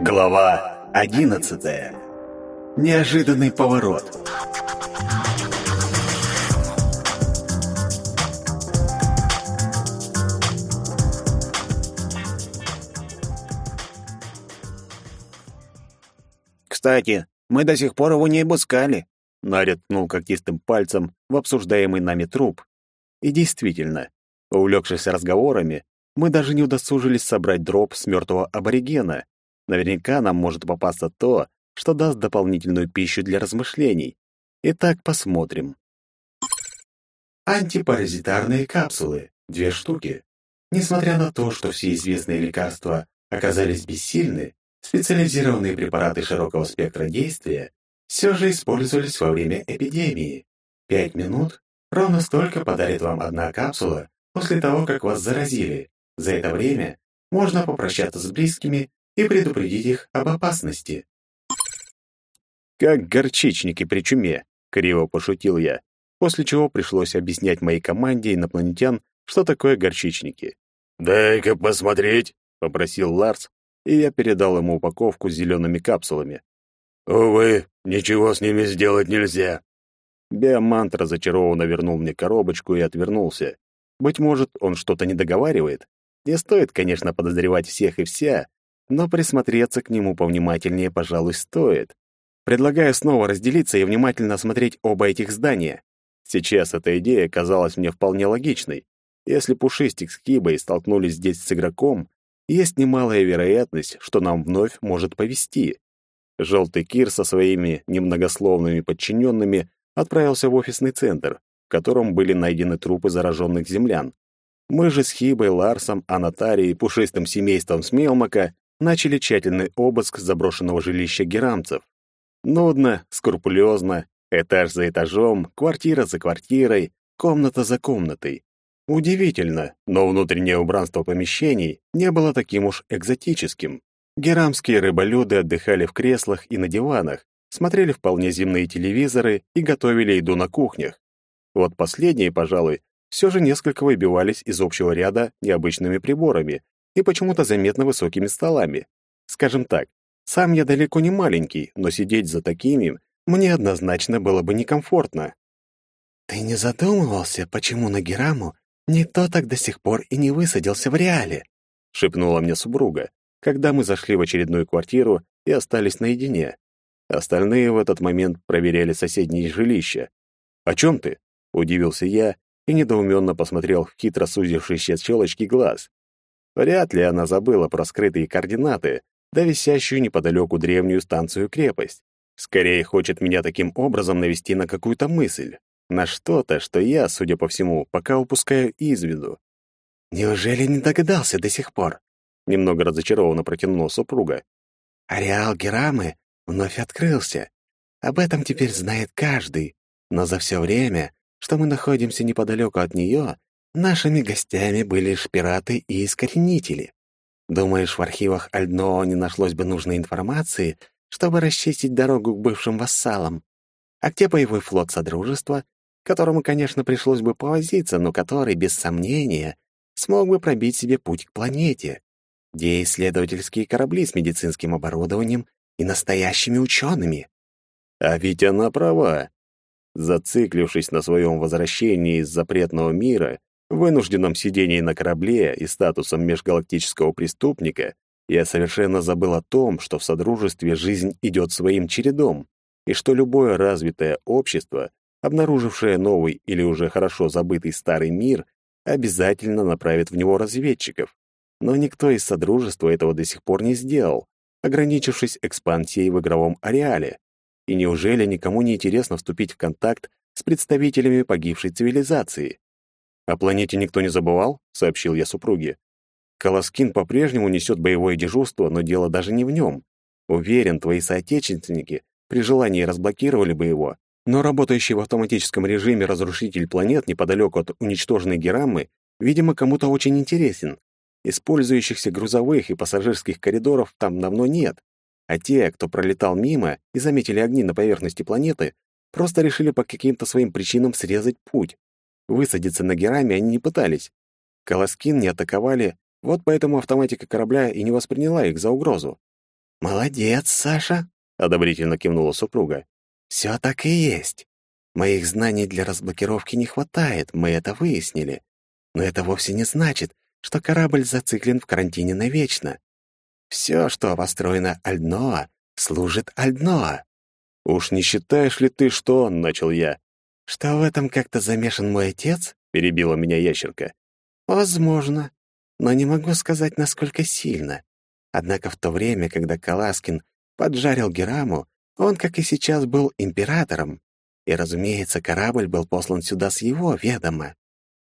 Глава одиннадцатая. Неожиданный поворот. Кстати, мы до сих пор его не обыскали. Наря ткнул когтистым пальцем в обсуждаемый нами труп. И действительно, увлекшись разговорами, мы даже не удосужились собрать дроп с мертвого аборигена. Наверняка нам может попасться то, что даст дополнительную пищу для размышлений. Итак, посмотрим. Антипаразитарные капсулы. Две штуки. Несмотря на то, что все известные лекарства оказались бессильны, специализированные препараты широкого спектра действия все же использовались во время эпидемии. Пять минут ровно столько подарит вам одна капсула после того, как вас заразили. За это время можно попрощаться с близкими и предупредить их об опасности. Как горчичники при чуме, криво пошутил я, после чего пришлось объяснять моей команде инопланетян, что такое горчичники. «Дай-ка посмотреть», — попросил Ларс, и я передал ему упаковку с зелеными капсулами. «Увы, ничего с ними сделать нельзя». Биомант разочарованно вернул мне коробочку и отвернулся. Быть может, он что-то не договаривает. Не стоит, конечно, подозревать всех и вся, но присмотреться к нему повнимательнее, пожалуй, стоит. Предлагаю снова разделиться и внимательно осмотреть оба этих здания. Сейчас эта идея казалась мне вполне логичной. Если Пушистик с Кибой столкнулись здесь с игроком, есть немалая вероятность, что нам вновь может повезти. Желтый Кир со своими немногословными подчиненными отправился в офисный центр, в котором были найдены трупы зараженных землян. Мы же с Хибой, Ларсом, Анатарией пушистым семейством Смелмака начали тщательный обыск заброшенного жилища герамцев. Нудно, скрупулезно, этаж за этажом, квартира за квартирой, комната за комнатой. Удивительно, но внутреннее убранство помещений не было таким уж экзотическим. Герамские рыболюды отдыхали в креслах и на диванах, смотрели вполне земные телевизоры и готовили еду на кухнях. Вот последние, пожалуй, все же несколько выбивались из общего ряда необычными приборами и почему-то заметно высокими столами. Скажем так, сам я далеко не маленький, но сидеть за такими мне однозначно было бы некомфортно. «Ты не задумывался, почему на Гераму никто так до сих пор и не высадился в реале?» — шепнула мне супруга когда мы зашли в очередную квартиру и остались наедине. Остальные в этот момент проверяли соседние жилища. «О чем ты?» — удивился я и недоуменно посмотрел в хитро сузившиеся щелочки глаз. Вряд ли она забыла про скрытые координаты, да висящую неподалеку древнюю станцию-крепость. Скорее хочет меня таким образом навести на какую-то мысль, на что-то, что я, судя по всему, пока упускаю из виду. «Неужели не догадался до сих пор?» Немного разочарованно протянула супруга. Ареал Герамы вновь открылся. Об этом теперь знает каждый. Но за все время, что мы находимся неподалеку от нее, нашими гостями были лишь пираты и искоренители. Думаешь, в архивах Альдноо не нашлось бы нужной информации, чтобы расчистить дорогу к бывшим вассалам? А где боевой флот Содружества, которому, конечно, пришлось бы повозиться, но который, без сомнения, смог бы пробить себе путь к планете? где исследовательские корабли с медицинским оборудованием и настоящими учеными. А ведь она права. Зациклившись на своем возвращении из запретного мира, вынужденном сидении на корабле и статусом межгалактического преступника, я совершенно забыл о том, что в Содружестве жизнь идет своим чередом, и что любое развитое общество, обнаружившее новый или уже хорошо забытый старый мир, обязательно направит в него разведчиков. Но никто из Содружества этого до сих пор не сделал, ограничившись экспансией в игровом ареале. И неужели никому не интересно вступить в контакт с представителями погибшей цивилизации? «О планете никто не забывал?» — сообщил я супруге. «Колоскин по-прежнему несет боевое дежурство, но дело даже не в нем. Уверен, твои соотечественники при желании разблокировали бы его, но работающий в автоматическом режиме разрушитель планет неподалеку от уничтоженной Гераммы, видимо, кому-то очень интересен. Использующихся грузовых и пассажирских коридоров там давно нет, а те, кто пролетал мимо и заметили огни на поверхности планеты, просто решили по каким-то своим причинам срезать путь. Высадиться на Гераме они не пытались. Колоскин не атаковали, вот поэтому автоматика корабля и не восприняла их за угрозу. «Молодец, Саша!» — одобрительно кивнула супруга. «Все так и есть. Моих знаний для разблокировки не хватает, мы это выяснили. Но это вовсе не значит, что корабль зациклен в карантине навечно. Все, что построено Альдноа, служит Альдноа. «Уж не считаешь ли ты, что...» — начал я. «Что в этом как-то замешан мой отец?» — перебила меня ящерка. «Возможно, но не могу сказать, насколько сильно. Однако в то время, когда Каласкин поджарил Гераму, он, как и сейчас, был императором. И, разумеется, корабль был послан сюда с его ведома.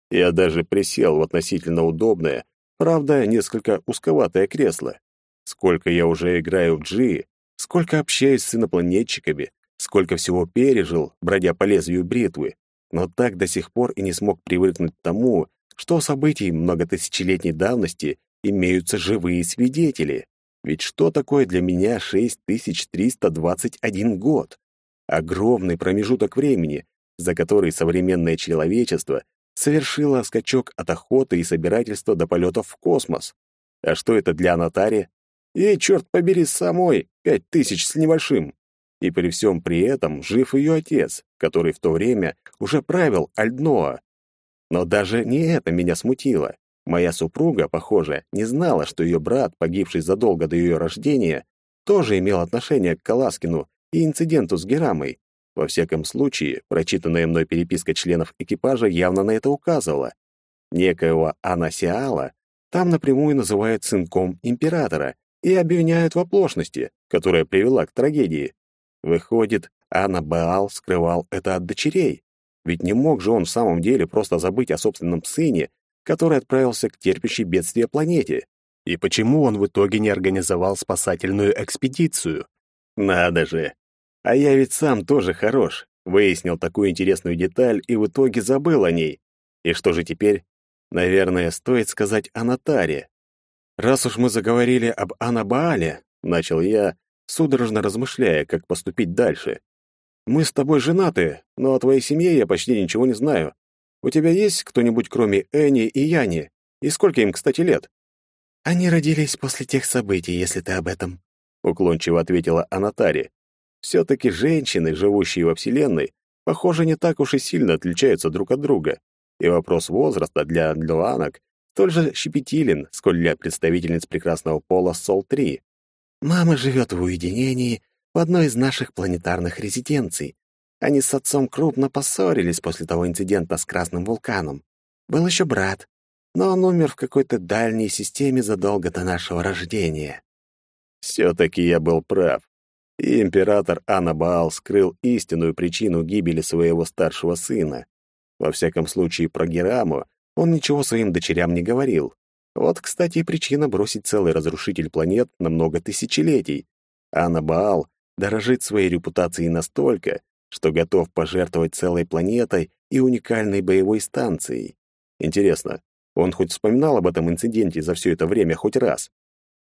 Я даже присел в относительно удобное, правда, несколько узковатое кресло. Сколько я уже играю в G, сколько общаюсь с инопланетчиками, сколько всего пережил, бродя по лезвию бритвы, но так до сих пор и не смог привыкнуть к тому, что событий многотысячелетней давности имеются живые свидетели. Ведь что такое для меня 6321 год? Огромный промежуток времени, за который современное человечество совершило скачок от охоты и собирательства до полетов в космос. А что это для Анатари? Ей, черт побери, самой пять тысяч с небольшим. И при всем при этом жив ее отец, который в то время уже правил Альдноа. Но даже не это меня смутило. Моя супруга, похоже, не знала, что ее брат, погибший задолго до ее рождения, тоже имел отношение к Каласкину и инциденту с Герамой. Во всяком случае, прочитанная мной переписка членов экипажа явно на это указывала. Некоего Анасиала там напрямую называют сынком императора и обвиняют в оплошности, которая привела к трагедии. Выходит, Анабаал скрывал это от дочерей. Ведь не мог же он в самом деле просто забыть о собственном сыне который отправился к терпящей бедствия планете? И почему он в итоге не организовал спасательную экспедицию? Надо же! А я ведь сам тоже хорош. Выяснил такую интересную деталь и в итоге забыл о ней. И что же теперь? Наверное, стоит сказать о Натаре. Раз уж мы заговорили об Анабаале, начал я, судорожно размышляя, как поступить дальше. Мы с тобой женаты, но о твоей семье я почти ничего не знаю. У тебя есть кто-нибудь, кроме Эни и Яни? И сколько им, кстати, лет?» «Они родились после тех событий, если ты об этом», — уклончиво ответила Анатари. «Все-таки женщины, живущие во Вселенной, похоже, не так уж и сильно отличаются друг от друга. И вопрос возраста для длуанок столь же щепетилен, сколь для представительниц прекрасного пола Сол-3. «Мама живет в уединении в одной из наших планетарных резиденций, они с отцом крупно поссорились после того инцидента с Красным вулканом. Был еще брат, но он умер в какой-то дальней системе задолго до нашего рождения. Все-таки я был прав. И император Анабаал скрыл истинную причину гибели своего старшего сына. Во всяком случае, про Гераму он ничего своим дочерям не говорил. Вот, кстати, и причина бросить целый разрушитель планет на много тысячелетий. Анабаал дорожит своей репутацией настолько, что готов пожертвовать целой планетой и уникальной боевой станцией. Интересно, он хоть вспоминал об этом инциденте за все это время хоть раз?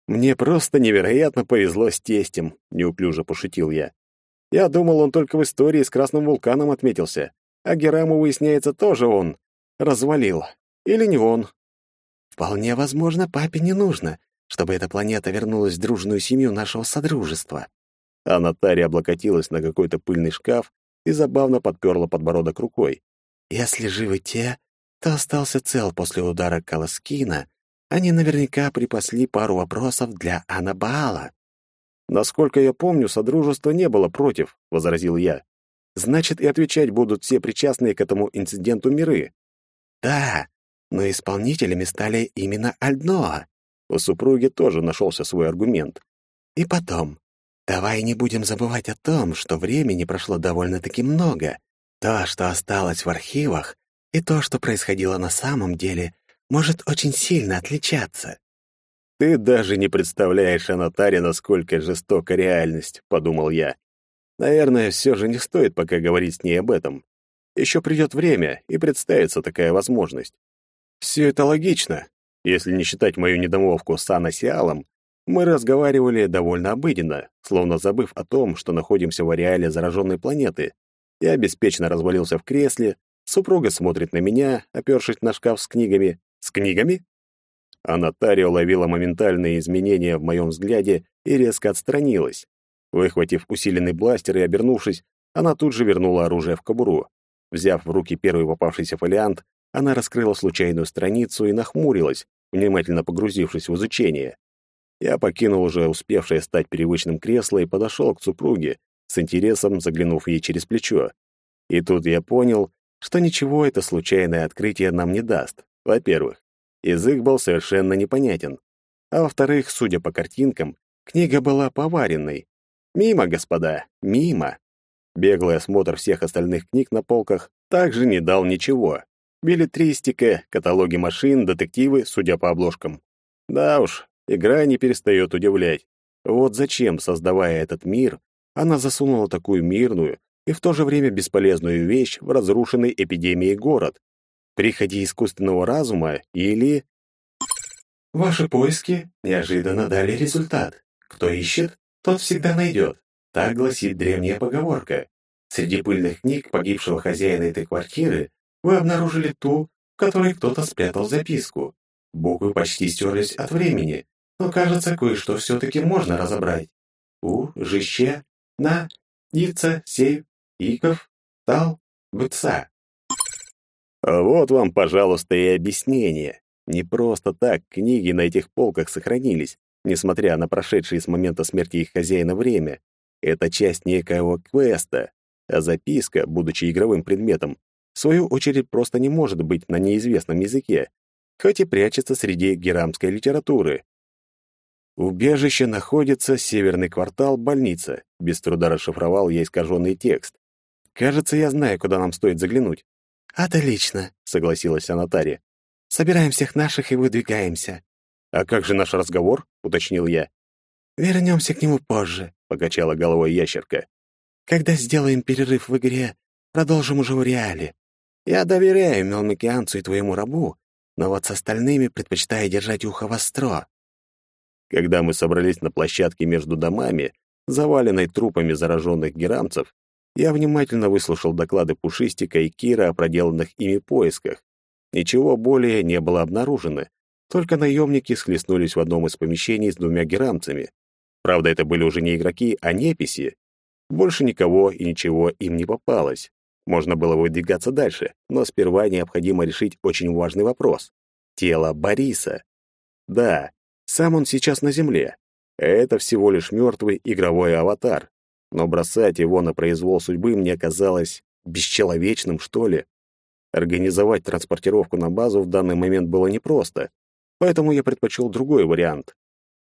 «Мне просто невероятно повезло с тестем», — неуклюже пошутил я. «Я думал, он только в истории с Красным вулканом отметился, а Гераму, выясняется, тоже он. Развалил. Или не он». «Вполне возможно, папе не нужно, чтобы эта планета вернулась в дружную семью нашего Содружества», а Наталья облокотилась на какой-то пыльный шкаф и забавно подперла подбородок рукой. «Если живы те, кто остался цел после удара Каласкина, они наверняка припасли пару вопросов для Анабаала». «Насколько я помню, Содружество не было против», — возразил я. «Значит, и отвечать будут все причастные к этому инциденту миры». «Да, но исполнителями стали именно Альдноа». У супруги тоже нашелся свой аргумент. «И потом, Давай не будем забывать о том, что времени прошло довольно-таки много. То, что осталось в архивах, и то, что происходило на самом деле, может очень сильно отличаться. «Ты даже не представляешь, Анатаре, насколько жестока реальность», — подумал я. «Наверное, все же не стоит пока говорить с ней об этом. Еще придет время, и представится такая возможность. Все это логично, если не считать мою недомовку с Анасиалом, мы разговаривали довольно обыденно, словно забыв о том, что находимся в ареале зараженной планеты. Я беспечно развалился в кресле, супруга смотрит на меня, опершись на шкаф с книгами. С книгами? А Натария уловила моментальные изменения в моем взгляде и резко отстранилась. Выхватив усиленный бластер и обернувшись, она тут же вернула оружие в кобуру. Взяв в руки первый попавшийся фолиант, она раскрыла случайную страницу и нахмурилась, внимательно погрузившись в изучение. Я покинул уже успевшее стать привычным кресло и подошел к супруге, с интересом заглянув ей через плечо. И тут я понял, что ничего это случайное открытие нам не даст. Во-первых, язык был совершенно непонятен. А во-вторых, судя по картинкам, книга была поваренной. Мимо, господа, мимо. Беглый осмотр всех остальных книг на полках также не дал ничего. Билетристика, каталоги машин, детективы, судя по обложкам. Да уж, игра не перестает удивлять. Вот зачем, создавая этот мир, она засунула такую мирную и в то же время бесполезную вещь в разрушенный эпидемией город. Приходи искусственного разума или... Ваши поиски неожиданно дали результат. Кто ищет, тот всегда найдет. Так гласит древняя поговорка. Среди пыльных книг погибшего хозяина этой квартиры вы обнаружили ту, в которой кто-то спрятал записку. Буквы почти стерлись от времени, но, кажется, кое-что все-таки можно разобрать. У, Жище, На, Ица, Сей, Иков, Тал, Быца. Вот вам, пожалуйста, и объяснение. Не просто так книги на этих полках сохранились, несмотря на прошедшее с момента смерти их хозяина время. Это часть некоего квеста, а записка, будучи игровым предметом, в свою очередь просто не может быть на неизвестном языке, хоть и прячется среди герамской литературы. Убежище находится северный квартал больница. Без труда расшифровал я искаженный текст. Кажется, я знаю, куда нам стоит заглянуть. «Отлично», — согласилась Анатария. «Собираем всех наших и выдвигаемся». «А как же наш разговор?» — уточнил я. «Вернемся к нему позже», — покачала головой ящерка. «Когда сделаем перерыв в игре, продолжим уже в реале. Я доверяю Мелмикианцу и твоему рабу, но вот с остальными предпочитаю держать ухо востро. Когда мы собрались на площадке между домами, заваленной трупами зараженных герамцев, я внимательно выслушал доклады Пушистика и Кира о проделанных ими поисках. Ничего более не было обнаружено, только наемники схлестнулись в одном из помещений с двумя герамцами. Правда, это были уже не игроки, а неписи. Больше никого и ничего им не попалось. Можно было выдвигаться дальше, но сперва необходимо решить очень важный вопрос. Тело Бориса. Да, сам он сейчас на земле. Это всего лишь мертвый игровой аватар. Но бросать его на произвол судьбы мне казалось бесчеловечным, что ли. Организовать транспортировку на базу в данный момент было непросто, поэтому я предпочел другой вариант.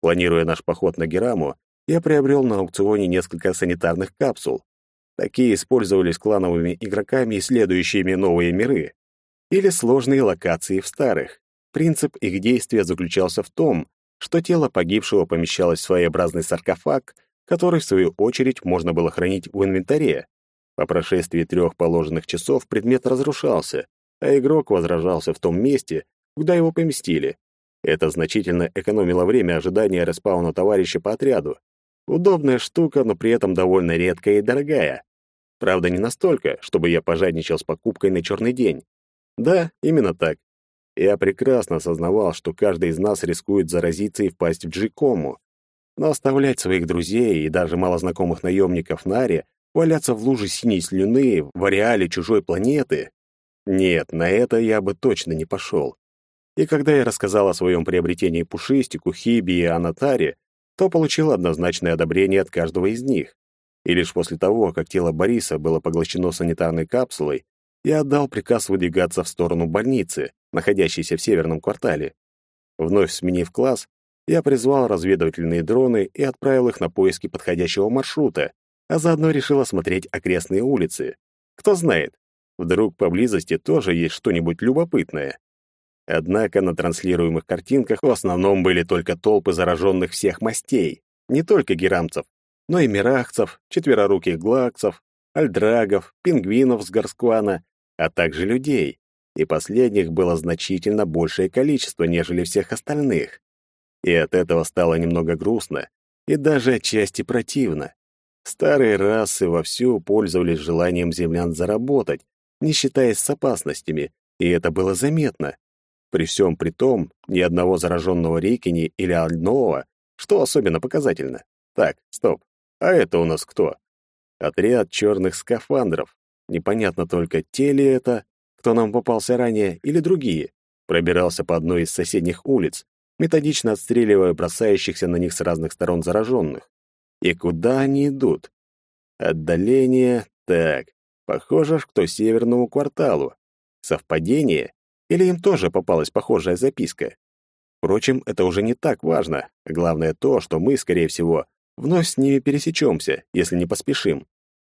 Планируя наш поход на Гераму, я приобрел на аукционе несколько санитарных капсул. Такие использовались клановыми игроками, исследующими новые миры, или сложные локации в старых. Принцип их действия заключался в том, что тело погибшего помещалось в своеобразный саркофаг, который, в свою очередь, можно было хранить в инвентаре. По прошествии трех положенных часов предмет разрушался, а игрок возражался в том месте, куда его поместили. Это значительно экономило время ожидания респауна товарища по отряду. Удобная штука, но при этом довольно редкая и дорогая. Правда, не настолько, чтобы я пожадничал с покупкой на черный день. Да, именно так. Я прекрасно осознавал, что каждый из нас рискует заразиться и впасть в джикому. Но оставлять своих друзей и даже малознакомых наемников Наре валяться в луже синей слюны в ареале чужой планеты? Нет, на это я бы точно не пошел. И когда я рассказал о своем приобретении Пушистику, Хиби и Анатаре, то получил однозначное одобрение от каждого из них. И лишь после того, как тело Бориса было поглощено санитарной капсулой, я отдал приказ выдвигаться в сторону больницы, находящейся в северном квартале. Вновь сменив класс, я призвал разведывательные дроны и отправил их на поиски подходящего маршрута, а заодно решил осмотреть окрестные улицы. Кто знает, вдруг поблизости тоже есть что-нибудь любопытное. Однако на транслируемых картинках в основном были только толпы зараженных всех мастей, не только герамцев, но и мирахцев, четвероруких глакцев, альдрагов, пингвинов с Горсквана, а также людей, и последних было значительно большее количество, нежели всех остальных. И от этого стало немного грустно и даже отчасти противно. Старые расы вовсю пользовались желанием землян заработать, не считаясь с опасностями, и это было заметно. При всем при том, ни одного зараженного Рейкини или одного, что особенно показательно. Так, стоп. А это у нас кто? Отряд черных скафандров. Непонятно только, те ли это, кто нам попался ранее, или другие. Пробирался по одной из соседних улиц, методично отстреливая бросающихся на них с разных сторон зараженных. И куда они идут? Отдаление... Так, похоже, к то северному кварталу. Совпадение? Или им тоже попалась похожая записка? Впрочем, это уже не так важно. Главное то, что мы, скорее всего, вновь с ними пересечемся, если не поспешим.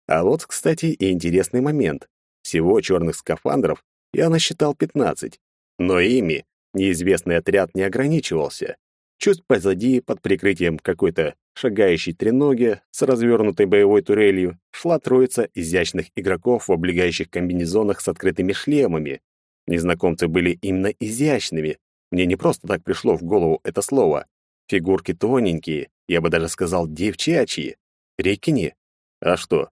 А вот, кстати, и интересный момент. Всего черных скафандров я насчитал 15, но ими неизвестный отряд не ограничивался. Чуть позади, под прикрытием какой-то шагающей треноги с развернутой боевой турелью, шла троица изящных игроков в облегающих комбинезонах с открытыми шлемами. Незнакомцы были именно изящными. Мне не просто так пришло в голову это слово. Фигурки тоненькие, я бы даже сказал девчачьи. Рекини? А что?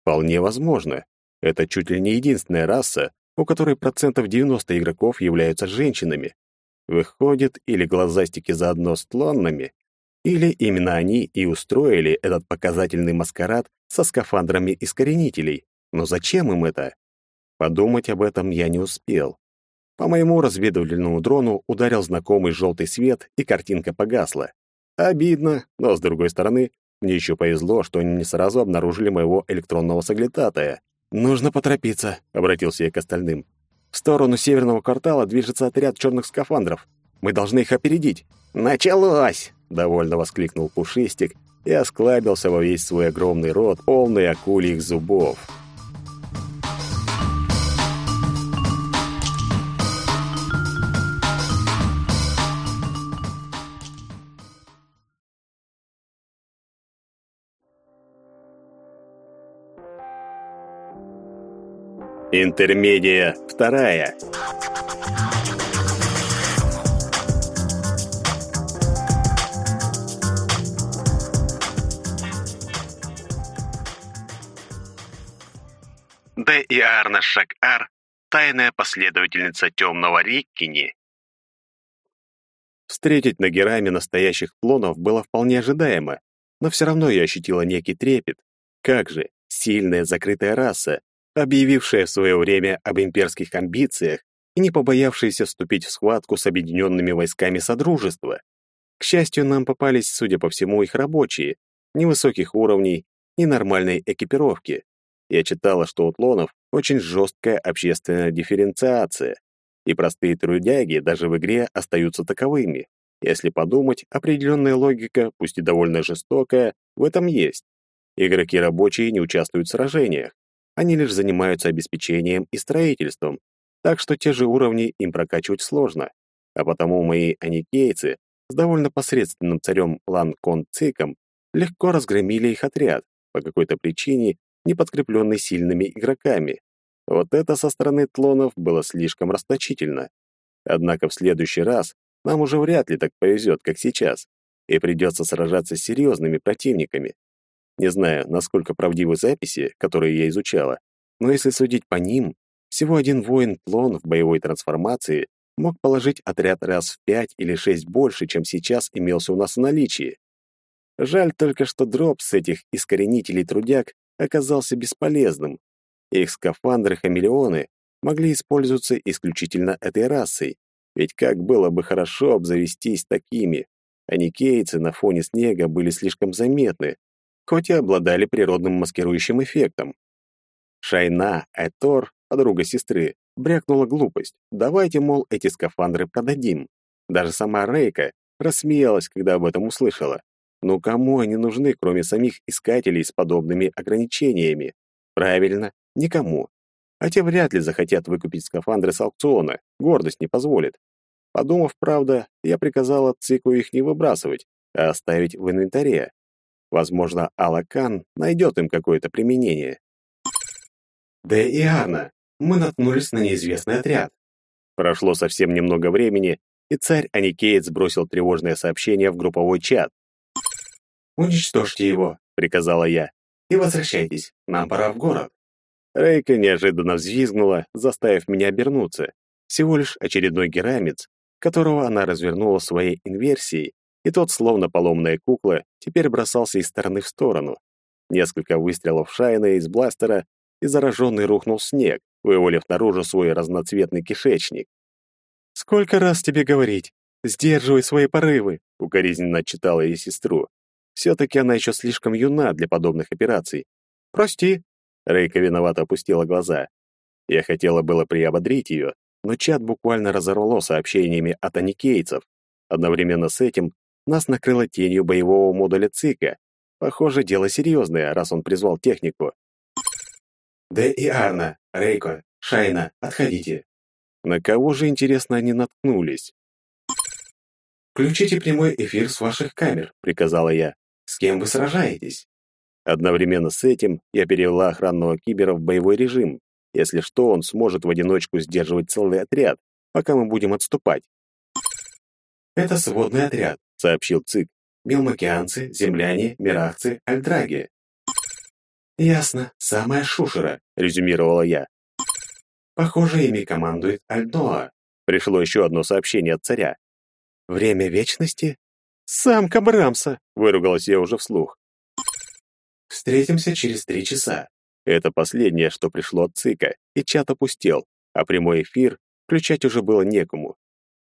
Вполне возможно. Это чуть ли не единственная раса, у которой процентов 90 игроков являются женщинами. Выходит, или глазастики заодно с тлонными, или именно они и устроили этот показательный маскарад со скафандрами искоренителей. Но зачем им это? Подумать об этом я не успел. По моему разведывательному дрону ударил знакомый желтый свет, и картинка погасла. Обидно, но, с другой стороны, мне еще повезло, что они не сразу обнаружили моего электронного соглядатая. «Нужно поторопиться», — обратился я к остальным. «В сторону северного квартала движется отряд черных скафандров. Мы должны их опередить». «Началось!» — довольно воскликнул Пушистик и осклабился во весь свой огромный рот, полный акульих зубов. Интермедия вторая. Д. и Арна Шак-Ар, тайная последовательница темного Риккини. Встретить на Гераме настоящих клонов было вполне ожидаемо, но все равно я ощутила некий трепет. Как же, сильная закрытая раса, объявившая в свое время об имперских амбициях и не побоявшаяся вступить в схватку с объединенными войсками Содружества. К счастью, нам попались, судя по всему, их рабочие, невысоких уровней и нормальной экипировки. Я читала, что у тлонов очень жесткая общественная дифференциация, и простые трудяги даже в игре остаются таковыми. Если подумать, определенная логика, пусть и довольно жестокая, в этом есть. Игроки рабочие не участвуют в сражениях, они лишь занимаются обеспечением и строительством, так что те же уровни им прокачивать сложно. А потому мои аникейцы с довольно посредственным царем Лан Кон Циком легко разгромили их отряд, по какой-то причине не подкрепленный сильными игроками. Вот это со стороны тлонов было слишком расточительно. Однако в следующий раз нам уже вряд ли так повезет, как сейчас, и придется сражаться с серьезными противниками. Не знаю, насколько правдивы записи, которые я изучала, но если судить по ним, всего один воин-клон в боевой трансформации мог положить отряд раз в пять или шесть больше, чем сейчас имелся у нас в наличии. Жаль только, что дроп с этих искоренителей трудяг оказался бесполезным. Их скафандры-хамелеоны могли использоваться исключительно этой расой, ведь как было бы хорошо обзавестись такими. А никейцы на фоне снега были слишком заметны, хоть и обладали природным маскирующим эффектом. Шайна, Этор, подруга сестры, брякнула глупость. Давайте, мол, эти скафандры продадим. Даже сама Рейка рассмеялась, когда об этом услышала. Ну кому они нужны, кроме самих искателей с подобными ограничениями? Правильно, никому. А те вряд ли захотят выкупить скафандры с аукциона, гордость не позволит. Подумав, правда, я приказала Цику их не выбрасывать, а оставить в инвентаре. Возможно, Алакан найдет им какое-то применение. Да и Анна, мы наткнулись на неизвестный отряд. Прошло совсем немного времени, и царь Аникеец сбросил тревожное сообщение в групповой чат. «Уничтожьте его», — приказала я, — «и возвращайтесь, нам пора в город». Рейка неожиданно взвизгнула, заставив меня обернуться. Всего лишь очередной герамец, которого она развернула своей инверсией, и тот, словно поломная кукла, теперь бросался из стороны в сторону. Несколько выстрелов Шайна из бластера, и зараженный рухнул в снег, вывалив наружу свой разноцветный кишечник. «Сколько раз тебе говорить? Сдерживай свои порывы!» — укоризненно читала ей сестру. Все-таки она еще слишком юна для подобных операций. «Прости!» — Рейка виновато опустила глаза. Я хотела было приободрить ее, но чат буквально разорвало сообщениями от аникейцев. Одновременно с этим нас накрыло тенью боевого модуля ЦИКа. Похоже, дело серьезное, раз он призвал технику. «Д и Арна, Рейко, Шайна, отходите». На кого же, интересно, они наткнулись? «Включите прямой эфир с ваших камер», — приказала я. «С кем вы сражаетесь?» Одновременно с этим я перевела охранного кибера в боевой режим. Если что, он сможет в одиночку сдерживать целый отряд, пока мы будем отступать. «Это сводный отряд», — сообщил ЦИК. «Мелмокеанцы, земляне, мирахцы, альдраги». «Ясно, самая шушера», — резюмировала я. «Похоже, ими командует Альдоа». Пришло еще одно сообщение от царя. «Время вечности?» «Самка Брамса!» — выругалась я уже вслух. «Встретимся через три часа». Это последнее, что пришло от ЦИКа, и чат опустел, а прямой эфир включать уже было некому.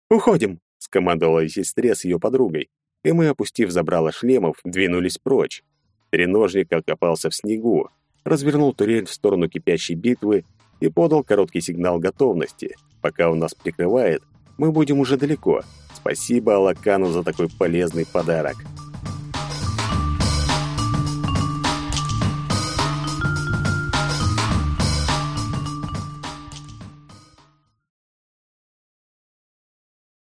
«Уходим!» — скомандовала сестре с ее подругой, и мы, опустив забрало шлемов, двинулись прочь. Треножник окопался в снегу, развернул турель в сторону кипящей битвы и подал короткий сигнал готовности. Пока он нас прикрывает, мы будем уже далеко. Спасибо Алакану за такой полезный подарок.